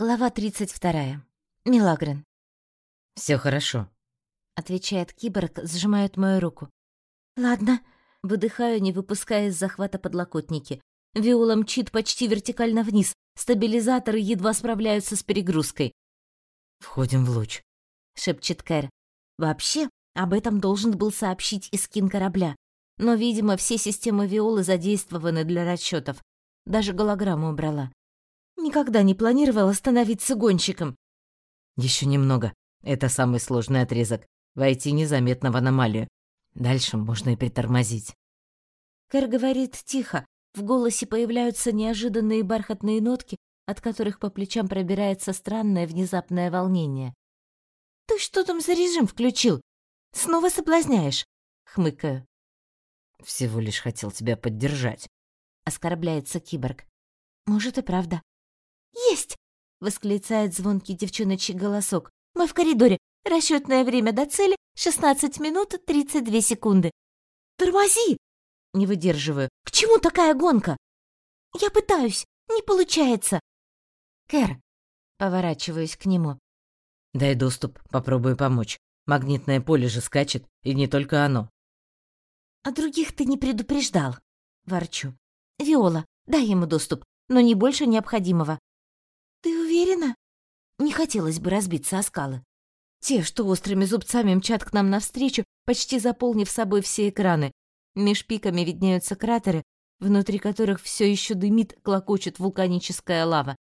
Глава 32. Милагрен. Все хорошо», — отвечает киборг, сжимает мою руку. «Ладно». Выдыхаю, не выпуская из захвата подлокотники. Виола мчит почти вертикально вниз. Стабилизаторы едва справляются с перегрузкой. «Входим в луч», — шепчет Кэр. «Вообще, об этом должен был сообщить Искин корабля. Но, видимо, все системы Виолы задействованы для расчетов. Даже голограмму убрала. Никогда не планировала становиться гонщиком. Еще немного. Это самый сложный отрезок. Войти незаметно в аномалию. Дальше можно и притормозить. Кэр говорит тихо. В голосе появляются неожиданные бархатные нотки, от которых по плечам пробирается странное внезапное волнение. «Ты что там за режим включил? Снова соблазняешь?» — хмыкаю. «Всего лишь хотел тебя поддержать», — оскорбляется киборг. «Может и правда. «Есть!» — восклицает звонкий девчоночий голосок. «Мы в коридоре. Расчетное время до цели — 16 минут 32 секунды». «Тормози!» — не выдерживаю. «К чему такая гонка?» «Я пытаюсь. Не получается». «Кэр», — поворачиваюсь к нему. «Дай доступ, попробую помочь. Магнитное поле же скачет, и не только оно». «А других ты не предупреждал», — ворчу. «Виола, дай ему доступ, но не больше необходимого. «Ты уверена?» Не хотелось бы разбиться о скалы. Те, что острыми зубцами мчат к нам навстречу, почти заполнив собой все экраны. Меж пиками виднеются кратеры, внутри которых все еще дымит, клокочет вулканическая лава.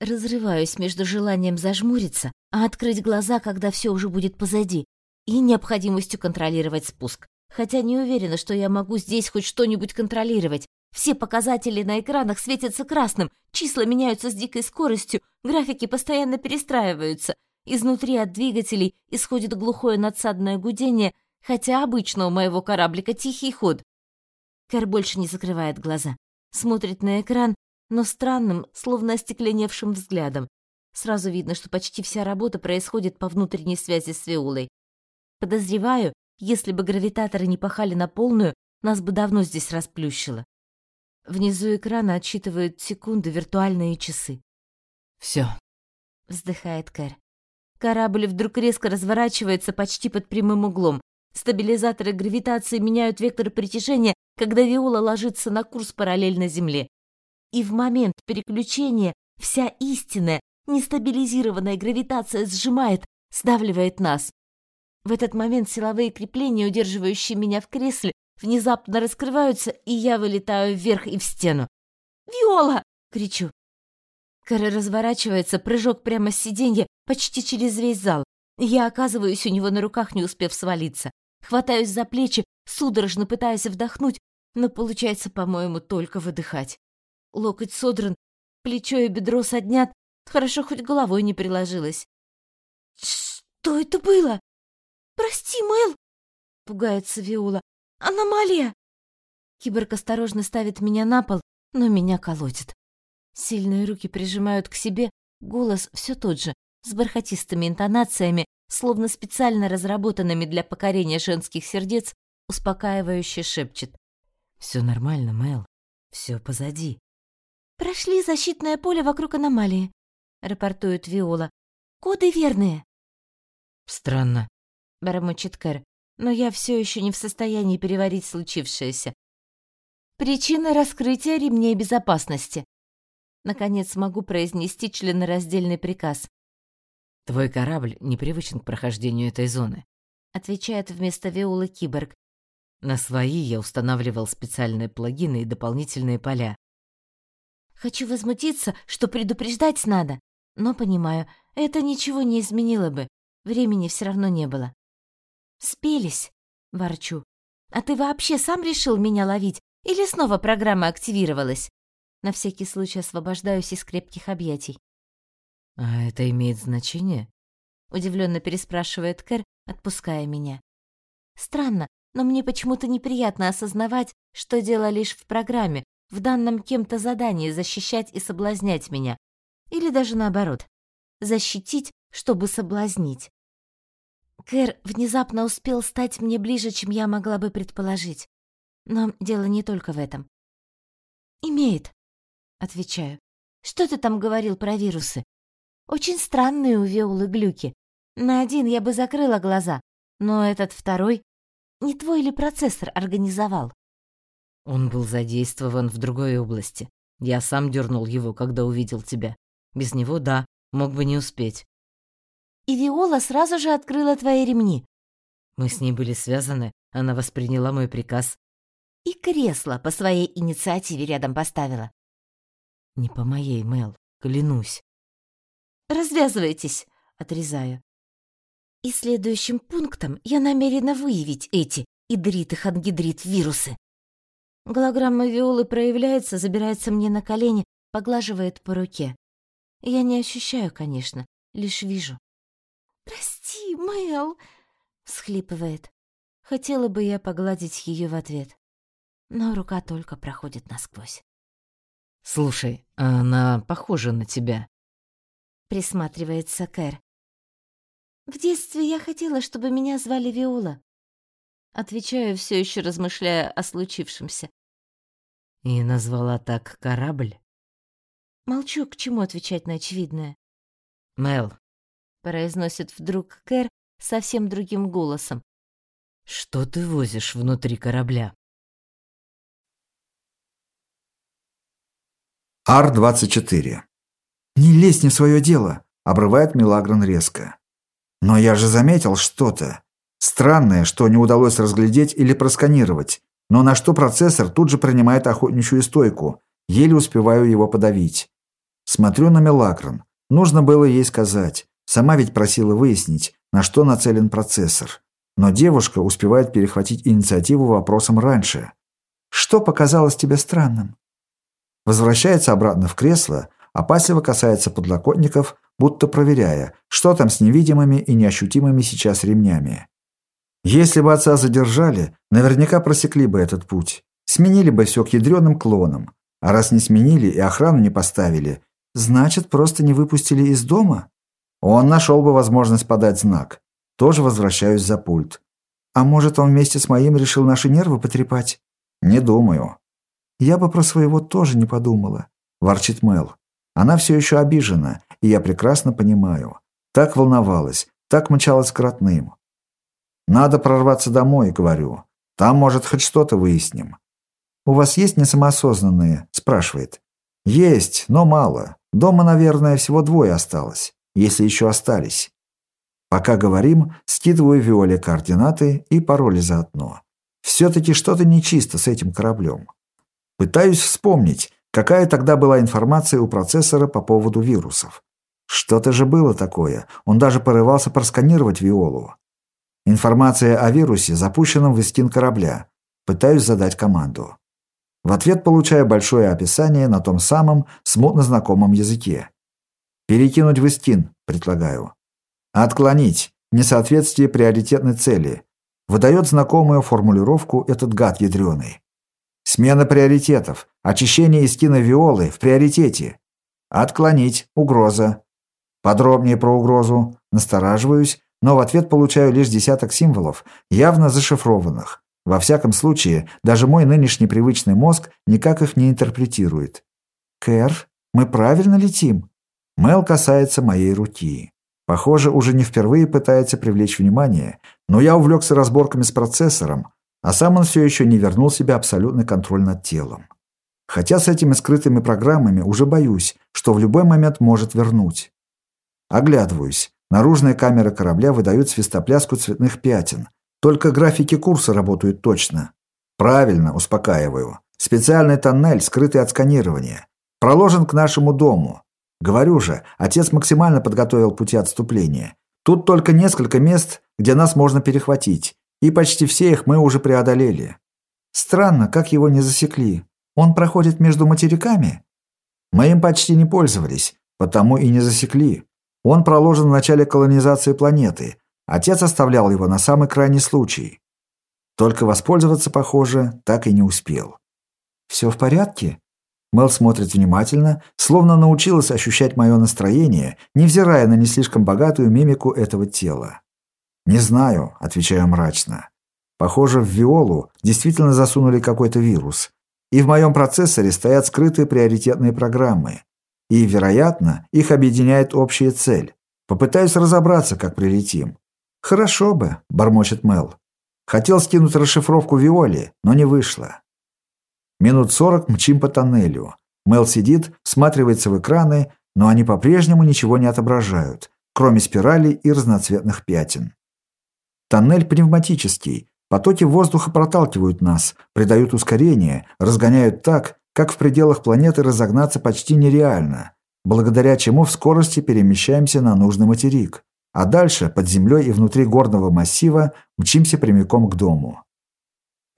Разрываюсь между желанием зажмуриться, а открыть глаза, когда все уже будет позади, и необходимостью контролировать спуск. Хотя не уверена, что я могу здесь хоть что-нибудь контролировать. Все показатели на экранах светятся красным, числа меняются с дикой скоростью, графики постоянно перестраиваются. Изнутри от двигателей исходит глухое надсадное гудение, хотя обычно у моего кораблика тихий ход. Кэр больше не закрывает глаза. Смотрит на экран, но странным, словно остекленевшим взглядом. Сразу видно, что почти вся работа происходит по внутренней связи с Виолой. Подозреваю, если бы гравитаторы не пахали на полную, нас бы давно здесь расплющило. Внизу экрана отсчитывают секунды виртуальные часы. Все, вздыхает Кэр. Корабль вдруг резко разворачивается почти под прямым углом. Стабилизаторы гравитации меняют вектор притяжения, когда Виола ложится на курс параллельно Земле. И в момент переключения вся истинная, нестабилизированная гравитация сжимает, сдавливает нас. В этот момент силовые крепления, удерживающие меня в кресле, внезапно раскрываются, и я вылетаю вверх и в стену. «Виола!» — кричу. Кара разворачивается, прыжок прямо с сиденья, почти через весь зал. Я оказываюсь у него на руках, не успев свалиться. Хватаюсь за плечи, судорожно пытаясь вдохнуть, но получается, по-моему, только выдыхать. Локоть содран, плечо и бедро соднят, хорошо хоть головой не приложилась. «Что это было?» «Прости, Мэл!» — пугается Виола. «Аномалия!» Киборг осторожно ставит меня на пол, но меня колотит. Сильные руки прижимают к себе, голос все тот же, с бархатистыми интонациями, словно специально разработанными для покорения женских сердец, успокаивающе шепчет. «Все нормально, Мэл. Все позади». «Прошли защитное поле вокруг аномалии», — рапортует Виола. «Коды верные». «Странно», — бормочет Кэр но я все еще не в состоянии переварить случившееся. Причина раскрытия ремней безопасности. Наконец могу произнести членораздельный приказ. «Твой корабль непривычен к прохождению этой зоны», — отвечает вместо Виолы киборг. «На свои я устанавливал специальные плагины и дополнительные поля». Хочу возмутиться, что предупреждать надо, но понимаю, это ничего не изменило бы, времени все равно не было. «Спелись!» — ворчу. «А ты вообще сам решил меня ловить? Или снова программа активировалась?» На всякий случай освобождаюсь из крепких объятий. «А это имеет значение?» — удивленно переспрашивает Кэр, отпуская меня. «Странно, но мне почему-то неприятно осознавать, что дело лишь в программе, в данном кем-то задании защищать и соблазнять меня. Или даже наоборот. Защитить, чтобы соблазнить. Кэр внезапно успел стать мне ближе, чем я могла бы предположить. Но дело не только в этом. «Имеет», — отвечаю. «Что ты там говорил про вирусы?» Очень странные у Виолы глюки. На один я бы закрыла глаза, но этот второй... Не твой ли процессор организовал? Он был задействован в другой области. Я сам дернул его, когда увидел тебя. Без него, да, мог бы не успеть. И Виола сразу же открыла твои ремни. Мы с ней были связаны, она восприняла мой приказ. И кресло по своей инициативе рядом поставила. Не по моей, Мел, клянусь. Развязывайтесь, отрезаю. И следующим пунктом я намерена выявить эти идрит и хангидрит вирусы. Голограмма Виолы проявляется, забирается мне на колени, поглаживает по руке. Я не ощущаю, конечно, лишь вижу. «Прости, Мэл!» — всхлипывает. Хотела бы я погладить ее в ответ, но рука только проходит насквозь. «Слушай, она похожа на тебя», — присматривается Кэр. В детстве я хотела, чтобы меня звали Виола. Отвечаю, все еще размышляя о случившемся. И назвала так корабль? Молчу, к чему отвечать на очевидное. Мел, произносит вдруг Кэр совсем другим голосом. Что ты возишь внутри корабля? Ар-24. «Не лезь не в свое дело», — обрывает Милагрон резко. Но я же заметил что-то. Странное, что не удалось разглядеть или просканировать. Но на что процессор тут же принимает охотничью стойку. Еле успеваю его подавить. Смотрю на Мелакрон. Нужно было ей сказать. Сама ведь просила выяснить, на что нацелен процессор. Но девушка успевает перехватить инициативу вопросом раньше. «Что показалось тебе странным?» Возвращается обратно в кресло, опасливо касается подлокотников, будто проверяя, что там с невидимыми и неощутимыми сейчас ремнями. Если бы отца задержали, наверняка просекли бы этот путь. Сменили бы все к ядреным клонам. А раз не сменили и охрану не поставили, значит, просто не выпустили из дома? Он нашел бы возможность подать знак. Тоже возвращаюсь за пульт. А может, он вместе с моим решил наши нервы потрепать? Не думаю. Я бы про своего тоже не подумала, ворчит Мел. Она все еще обижена, и я прекрасно понимаю. Так волновалась, так мчалась к родным. «Надо прорваться домой», — говорю. «Там, может, хоть что-то выясним». «У вас есть несамоосознанные?» — спрашивает. «Есть, но мало. Дома, наверное, всего двое осталось, если еще остались». Пока говорим, скидываю Виоле координаты и пароли заодно. Все-таки что-то нечисто с этим кораблем. Пытаюсь вспомнить, какая тогда была информация у процессора по поводу вирусов. Что-то же было такое. Он даже порывался просканировать Виолу. Информация о вирусе, запущенном в Истин корабля. Пытаюсь задать команду. В ответ получаю большое описание на том самом смутно знакомом языке. «Перекинуть в Истин», предлагаю. «Отклонить. Несоответствие приоритетной цели». Выдает знакомую формулировку этот гад ядреный. «Смена приоритетов. Очищение Истина Виолы в приоритете». «Отклонить. Угроза». Подробнее про угрозу. Настораживаюсь, но в ответ получаю лишь десяток символов, явно зашифрованных. Во всяком случае, даже мой нынешний привычный мозг никак их не интерпретирует. «Кэр, мы правильно летим?» Мел касается моей руки. Похоже, уже не впервые пытается привлечь внимание, но я увлекся разборками с процессором, а сам он все еще не вернул себе абсолютный контроль над телом. Хотя с этими скрытыми программами уже боюсь, что в любой момент может вернуть. Оглядываюсь. Наружные камеры корабля выдают свистопляску цветных пятен. Только графики курса работают точно. Правильно, успокаиваю. Специальный тоннель, скрытый от сканирования. Проложен к нашему дому. Говорю же, отец максимально подготовил пути отступления. Тут только несколько мест, где нас можно перехватить. И почти все их мы уже преодолели. Странно, как его не засекли. Он проходит между материками? Мы им почти не пользовались, потому и не засекли. Он проложен в начале колонизации планеты. Отец оставлял его на самый крайний случай. Только воспользоваться, похоже, так и не успел. «Все в порядке?» Мел смотрит внимательно, словно научилась ощущать мое настроение, невзирая на не слишком богатую мимику этого тела. «Не знаю», — отвечаю мрачно. «Похоже, в Виолу действительно засунули какой-то вирус. И в моем процессоре стоят скрытые приоритетные программы. И, вероятно, их объединяет общая цель. Попытаюсь разобраться, как прилетим. «Хорошо бы», — бормочет Мел. Хотел скинуть расшифровку Виоли, но не вышло. Минут сорок мчим по тоннелю. Мел сидит, всматривается в экраны, но они по-прежнему ничего не отображают, кроме спиралей и разноцветных пятен. Тоннель пневматический. Потоки воздуха проталкивают нас, придают ускорение, разгоняют так, как в пределах планеты разогнаться почти нереально, благодаря чему в скорости перемещаемся на нужный материк а дальше, под землей и внутри горного массива, мчимся прямиком к дому.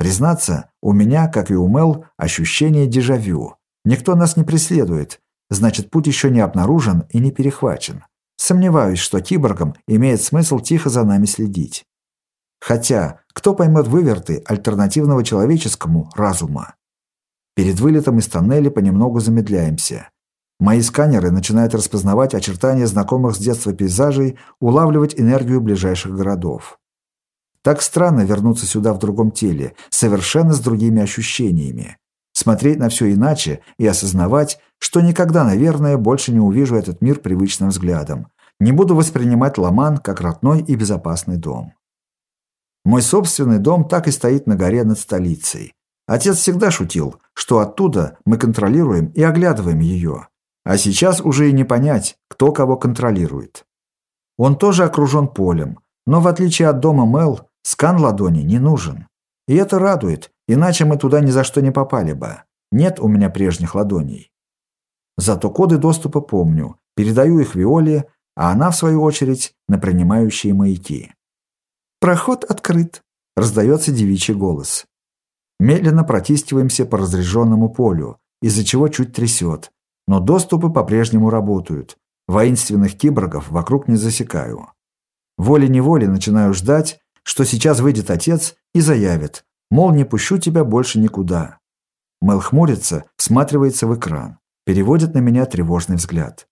Признаться, у меня, как и у Мел, ощущение дежавю. Никто нас не преследует, значит, путь еще не обнаружен и не перехвачен. Сомневаюсь, что киборгам имеет смысл тихо за нами следить. Хотя, кто поймет выверты альтернативного человеческому разума? Перед вылетом из тоннеля понемногу замедляемся. Мои сканеры начинают распознавать очертания знакомых с детства пейзажей, улавливать энергию ближайших городов. Так странно вернуться сюда в другом теле, совершенно с другими ощущениями. Смотреть на все иначе и осознавать, что никогда, наверное, больше не увижу этот мир привычным взглядом. Не буду воспринимать Ламан как родной и безопасный дом. Мой собственный дом так и стоит на горе над столицей. Отец всегда шутил, что оттуда мы контролируем и оглядываем ее. А сейчас уже и не понять, кто кого контролирует. Он тоже окружен полем, но в отличие от дома Мел, скан ладони не нужен. И это радует, иначе мы туда ни за что не попали бы. Нет у меня прежних ладоней. Зато коды доступа помню, передаю их Виоле, а она, в свою очередь, на принимающие маяки. «Проход открыт», — раздается девичий голос. Медленно протискиваемся по разряженному полю, из-за чего чуть трясет, но доступы по-прежнему работают. Воинственных киборгов вокруг не засекаю. Волей-неволей начинаю ждать, что сейчас выйдет отец и заявит, мол, не пущу тебя больше никуда. Мэл хмурится, всматривается в экран, переводит на меня тревожный взгляд.